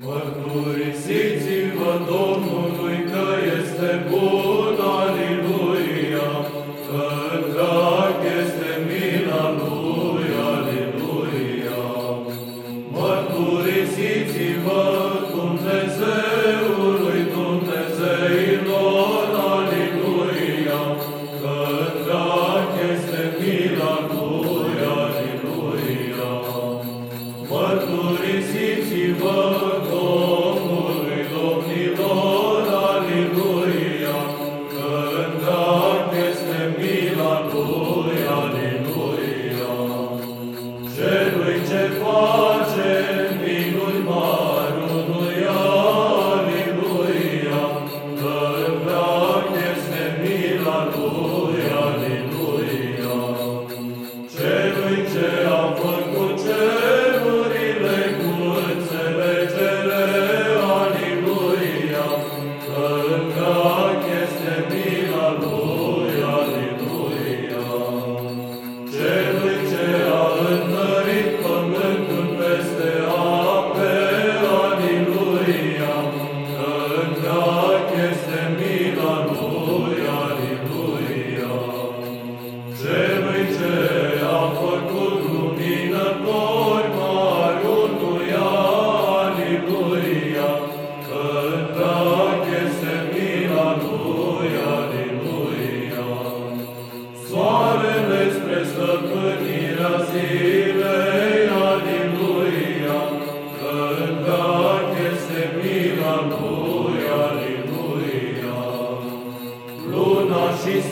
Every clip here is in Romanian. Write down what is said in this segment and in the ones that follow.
Возносите водой.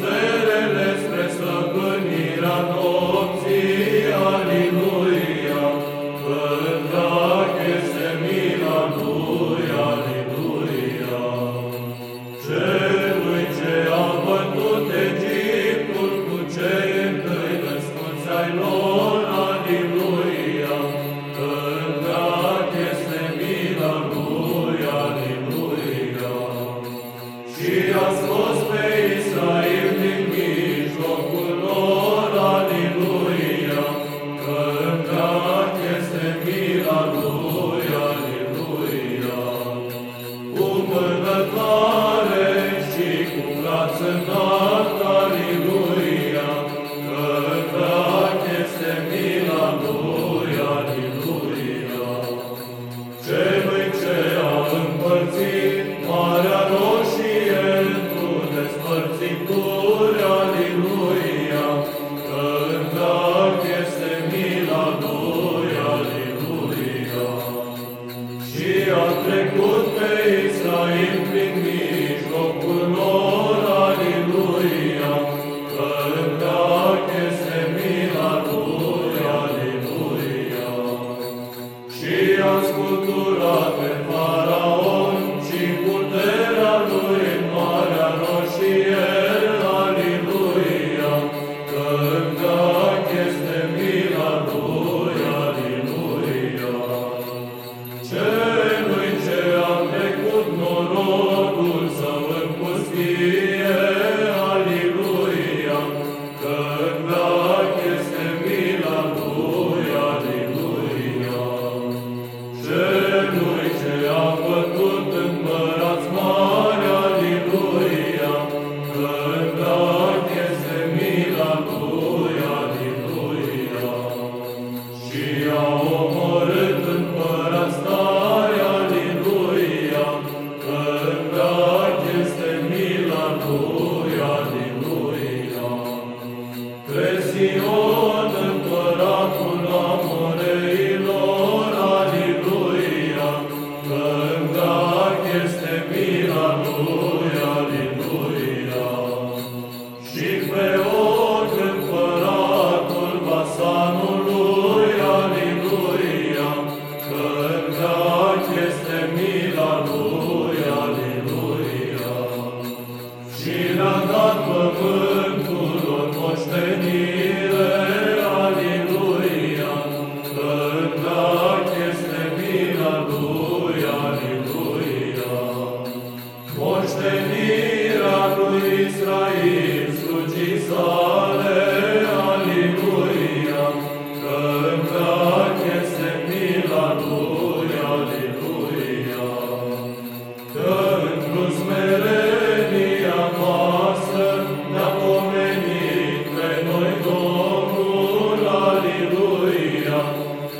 Amen. Amen. Sion, împăratul amoreilor, aleluia, că este bine. Yeah.